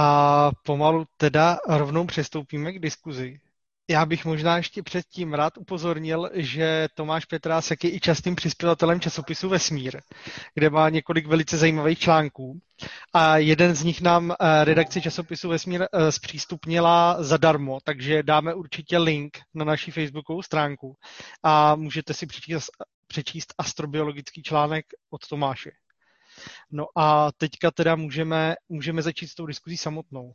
A pomalu teda rovnou přestoupíme k diskuzi. Já bych možná ještě předtím rád upozornil, že Tomáš Petrásek je i častým přispěvatelem časopisu Vesmír, kde má několik velice zajímavých článků. A jeden z nich nám eh, redakce časopisu Vesmír eh, zpřístupnila zadarmo, takže dáme určitě link na naší facebookovou stránku a můžete si přečíst, přečíst astrobiologický článek od Tomáše. No a teďka teda můžeme, můžeme začít s tou diskuzí samotnou.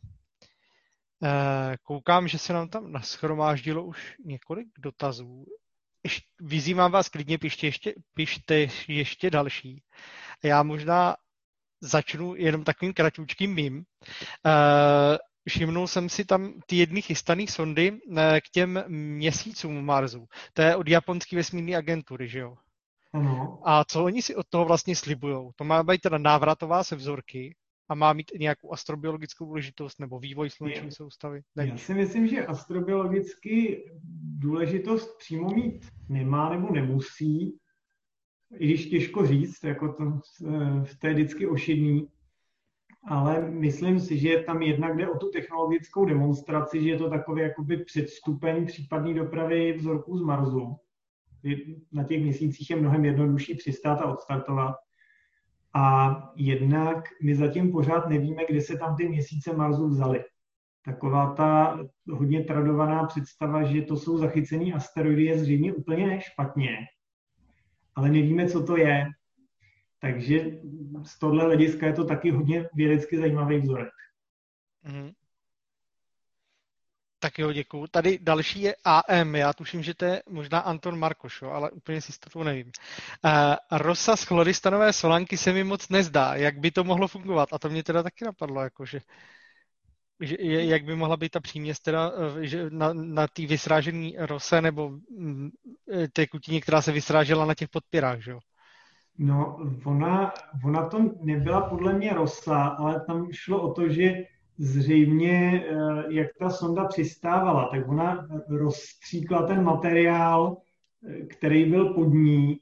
Eh, koukám, že se nám tam naschromáždilo už několik dotazů. Vyzývám vás klidně, pište ještě, pište ještě další. Já možná začnu jenom takovým kratučkým mým. Eh, všimnul jsem si tam ty jedny chystané sondy eh, k těm měsícům Marsu. To je od japonské vesmírné agentury, že jo? Ano. A co oni si od toho vlastně slibují? To má být teda návratová se vzorky a má mít nějakou astrobiologickou důležitost nebo vývoj sluneční soustavy? Není. Já si myslím, že astrobiologicky důležitost přímo mít nemá nebo nemusí, i když těžko říct, jako to, to je vždycky ošidný, ale myslím si, že tam jednak jde o tu technologickou demonstraci, že je to takový jakoby předstupeň případné dopravy vzorků z Marsu. Na těch měsících je mnohem jednodušší přistát a odstartovat. A jednak my zatím pořád nevíme, kde se tam ty měsíce Marsu vzaly. Taková ta hodně tradovaná představa, že to jsou zachycený asteroidy, je zřejmě úplně špatně, ale nevíme, co to je. Takže z tohle hlediska je to taky hodně vědecky zajímavý vzorek. Mm-hmm. Tak jo, děkuju. Tady další je AM. Já tuším, že to je možná Anton Markošo, ale úplně si to nevím. Uh, rosa z chloristanové solanky se mi moc nezdá. Jak by to mohlo fungovat? A to mě teda taky napadlo, jakože že, jak by mohla být ta příměs teda eh, že na, na té vysrážené rose nebo mm, eh, té kutině, která se vysrážela na těch podpěrách, že jo? No, ona, ona to nebyla podle mě rosa, ale tam šlo o to, že zřejmě, eh, jak ta sonda přistávala, tak ona rozstříkla ten materiál, eh, který byl pod ní,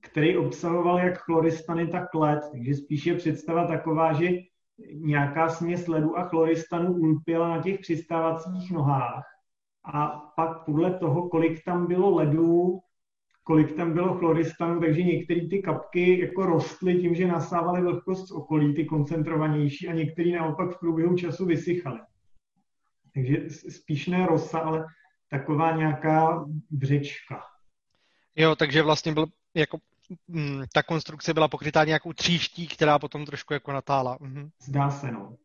který obsahoval jak chloristany, tak led. Takže spíše představa taková, že nějaká směs ledu a chloristanu ulpěla na těch přistávacích nohách. A pak podle toho, kolik tam bylo ledu, kolik tam bylo chloristanu, takže některé ty kapky jako rostly tím, že nasávaly vlhkost z okolí, ty koncentrovanější, a některé naopak v průběhu času vysychaly. Takže spíš ne rosa, ale taková nějaká břečka. Jo, takže vlastně byl jako mm, ta konstrukce byla pokrytá nějakou tříští, která potom trošku jako natála. Mhm. Zdá se, no.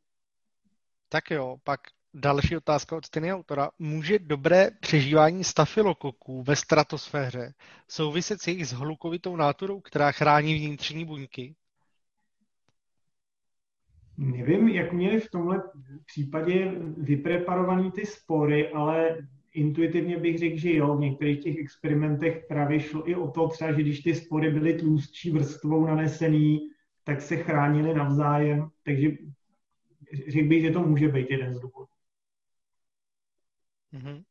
Tak jo, pak Další otázka od stejného autora. Může dobré přežívání stafilokoků ve stratosféře souviset s jejich zhlukovitou náturou, která chrání vnitřní buňky? Nevím, jak měli v tomhle případě vypreparovaný ty spory, ale intuitivně bych řekl, že jo, v některých těch experimentech právě šlo i o to třeba, že když ty spory byly tlustší vrstvou nanesený, tak se chránili navzájem, takže řekl bych, že to může být jeden z důvodů. Mm-hmm.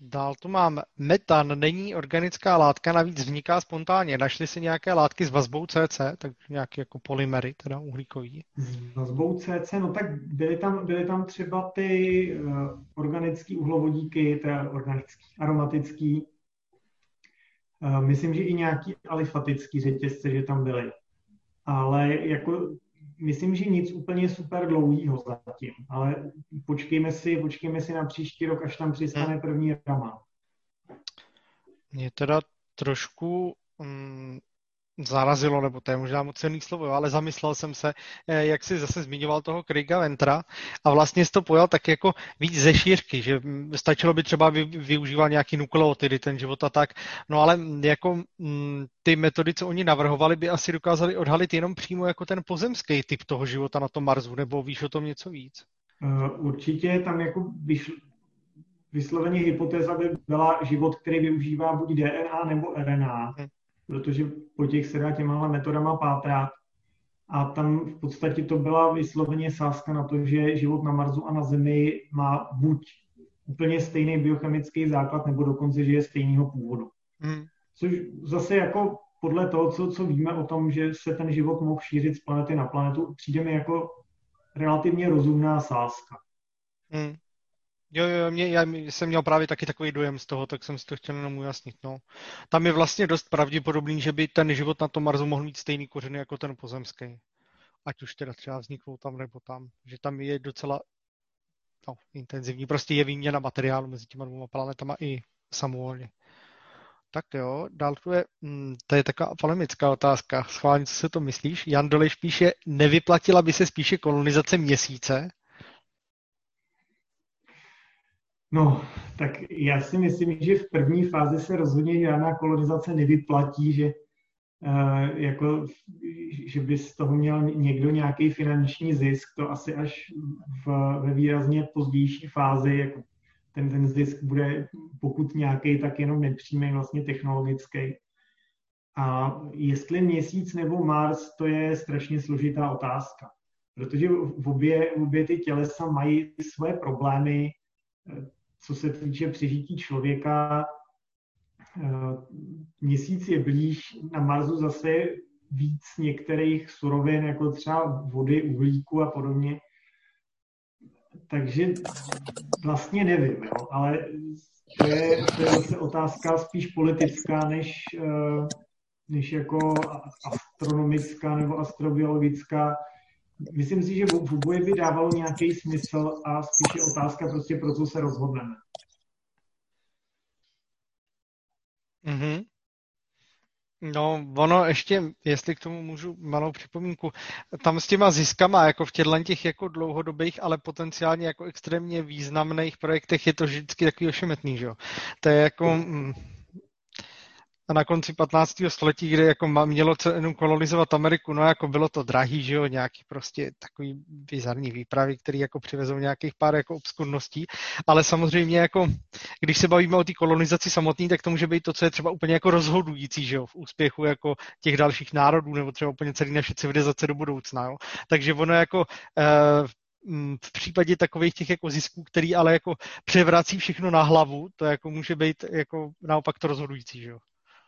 Dál tu mám metan, není organická látka, navíc vzniká spontánně. Našli si nějaké látky s vazbou CC, tak nějaké jako polymery, teda uhlíkový. S vazbou CC, no tak byly tam, byly tam třeba ty uh, organické uhlovodíky, teda organický, aromatický. Uh, myslím, že i nějaký alifatický řetězce, že tam byly. Ale jako myslím, že nic úplně super dlouhýho zatím, ale počkejme si, počkejme si na příští rok, až tam přistane první rama. Mě teda trošku mm, zarazilo, nebo to je možná moc silný slovo, ale zamyslel jsem se, eh, jak si zase zmiňoval toho Kriga Ventra a vlastně jsi to pojal tak jako víc ze šířky, že stačilo by třeba využívat nějaký nukleotidy, ten život a tak, no ale jako mm, ty metody, co oni navrhovali, by asi dokázali odhalit jenom přímo jako ten pozemský typ toho života na tom Marsu, nebo víš o tom něco víc? Eh, určitě tam jako vyšl, vysloveně hypotéza by byla život, který využívá buď DNA nebo RNA. Hmm protože po těch se dá těma metodama pátrát. A tam v podstatě to byla vysloveně sázka na to, že život na Marsu a na Zemi má buď úplně stejný biochemický základ, nebo dokonce, že je stejného původu. Hmm. Což zase jako podle toho, co, co víme o tom, že se ten život mohl šířit z planety na planetu, přijde mi jako relativně rozumná sázka. Hmm. Jo, jo, mě, já jsem měl právě taky takový dojem z toho, tak jsem si to chtěl jenom ujasnit. No. Tam je vlastně dost pravděpodobný, že by ten život na tom Marsu mohl mít stejný kořeny jako ten pozemský. Ať už teda třeba vzniknou tam nebo tam. Že tam je docela no, intenzivní. Prostě je výměna materiálu mezi těma dvěma planetama i samovolně. Tak jo, dál tu je, hm, to je taková polemická otázka. Schválně, co se to myslíš? Jan Doleš píše, nevyplatila by se spíše kolonizace měsíce? No, tak já si myslím, že v první fázi se rozhodně žádná kolonizace nevyplatí, že uh, jako, že by z toho měl někdo nějaký finanční zisk, to asi až v, ve výrazně pozdější fázi, jako ten, ten zisk bude, pokud nějaký, tak jenom nepřímý, vlastně technologický. A jestli měsíc nebo Mars, to je strašně složitá otázka. Protože v obě, v obě ty tělesa mají svoje problémy, co se týče přežití člověka. Měsíc je blíž, na Marsu zase víc některých surovin, jako třeba vody, uhlíku a podobně. Takže vlastně nevím, jo, ale to je, to je zase otázka spíš politická, než, eh, než jako astronomická nebo astrobiologická. Myslím si, že v oboje by dávalo nějaký smysl a spíš je otázka prostě, pro co se rozhodneme. Mm-hmm. No, ono ještě, jestli k tomu můžu malou připomínku, tam s těma ziskama, jako v těchto těch jako dlouhodobých, ale potenciálně jako extrémně významných projektech je to vždycky takový ošemetný, že jo. To je jako, mm, a na konci 15. století, kde jako mělo jenom kolonizovat Ameriku, no jako bylo to drahý, že jo, nějaký prostě takový bizarní výpravy, který jako přivezou nějakých pár jako obskurností, ale samozřejmě jako, když se bavíme o té kolonizaci samotné, tak to může být to, co je třeba úplně jako rozhodující, že jo, v úspěchu jako těch dalších národů, nebo třeba úplně celé naše civilizace do budoucna, jo. Takže ono jako eh, v případě takových těch jako zisků, který ale jako převrací všechno na hlavu, to jako může být jako naopak to rozhodující, že jo.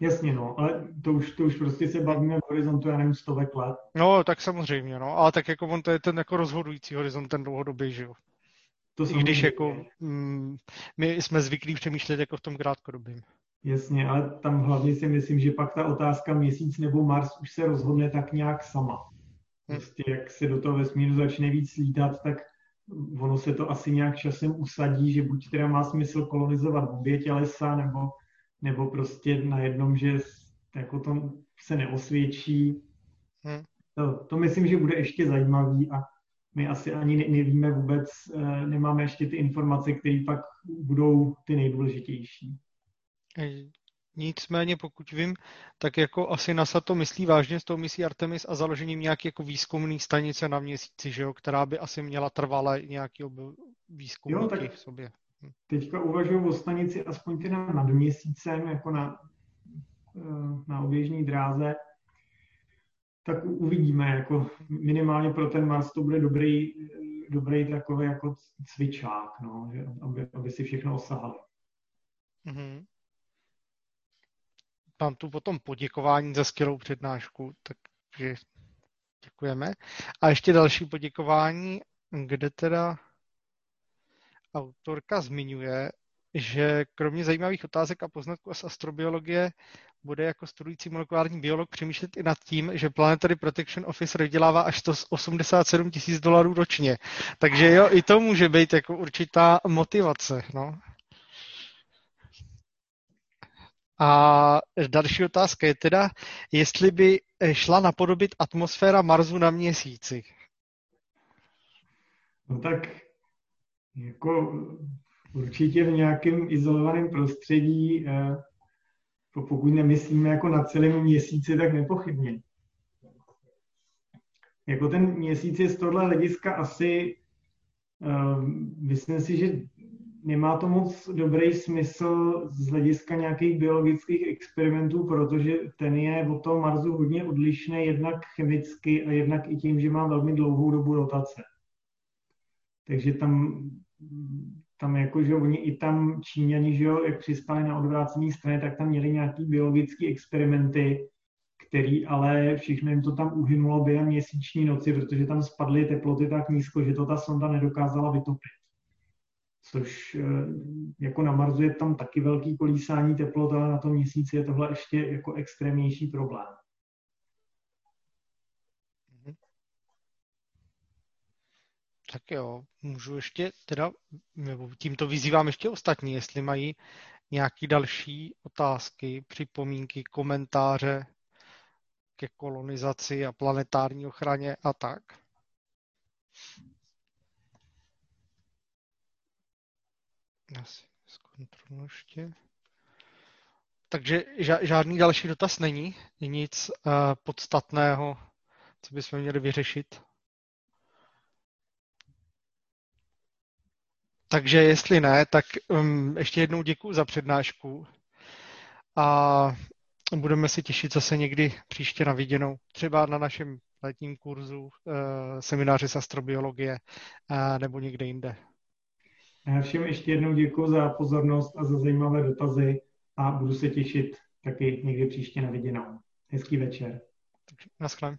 Jasně, no, ale to už, to už prostě se bavíme v horizontu, já nevím, stovek let. No, tak samozřejmě, no, ale tak jako on to je ten jako rozhodující horizont, ten dlouhodobý, že jo. To I když jako mm, my jsme zvyklí přemýšlet jako v tom krátkodobém. Jasně, ale tam hlavně si myslím, že pak ta otázka měsíc nebo Mars už se rozhodne tak nějak sama. Hm. Prostě jak se do toho vesmíru začne víc lítat, tak ono se to asi nějak časem usadí, že buď teda má smysl kolonizovat obě tělesa, nebo nebo prostě na jednom, že jako to se neosvědčí. Hmm. To, to myslím, že bude ještě zajímavý a my asi ani ne, nevíme vůbec, eh, nemáme ještě ty informace, které pak budou ty nejdůležitější. Nicméně, pokud vím, tak jako asi NASA to myslí vážně s tou misí Artemis a založením nějaké jako výzkumné stanice na měsíci, že jo, která by asi měla trvalé nějaký výzkum v sobě teďka uvažuji o stanici aspoň teda nad měsícem, jako na, eh, na oběžní dráze, tak uvidíme, jako minimálně pro ten Mars to bude dobrý, dobrý takový jako cvičák, no, že, aby, aby si všechno osahali. Mm-hmm. Mám tu potom poděkování za skvělou přednášku, takže děkujeme. A ještě další poděkování, kde teda autorka zmiňuje, že kromě zajímavých otázek a poznatků z astrobiologie bude jako studující molekulární biolog přemýšlet i nad tím, že Planetary Protection Office vydělává až 187 tisíc dolarů ročně. Takže jo, i to může být jako určitá motivace. No. A další otázka je teda, jestli by šla napodobit atmosféra Marsu na měsíci. No tak jako určitě v nějakém izolovaném prostředí, eh, pokud nemyslíme jako na celém měsíci, tak nepochybně. Jako ten měsíc je z tohle hlediska asi, uh, myslím si, že nemá to moc dobrý smysl z hlediska nějakých biologických experimentů, protože ten je od toho Marsu hodně odlišný jednak chemicky a jednak i tím, že má velmi dlouhou dobu rotace. Takže tam tam jako, že oni i tam Číňani, že jo, jak přistali na odvrácené straně, tak tam měli nějaký biologické experimenty, který ale všechno jim to tam uhynulo během měsíční noci, protože tam spadly teploty tak nízko, že to ta sonda nedokázala vytopit. Což eh, jako na Marsu je tam taky velký kolísání teplot, ale na tom měsíci je tohle ještě jako extrémnější problém. Tak jo, můžu ještě teda, nebo tímto vyzývám ještě ostatní, jestli mají nějaké další otázky, připomínky, komentáře ke kolonizaci a planetární ochraně a tak. Já si zkontroluji ještě. Takže žádný další dotaz není, nic uh, podstatného, co bychom měli vyřešit. Takže jestli ne, tak um, ještě jednou děkuji za přednášku a budeme se těšit zase někdy příště na viděnou. Třeba na našem letním kurzu uh, semináře z astrobiologie uh, nebo někde jinde. Já všem ještě jednou děkuji za pozornost a za zajímavé dotazy a budu se těšit taky někdy příště na viděnou. Hezký večer. Naschle.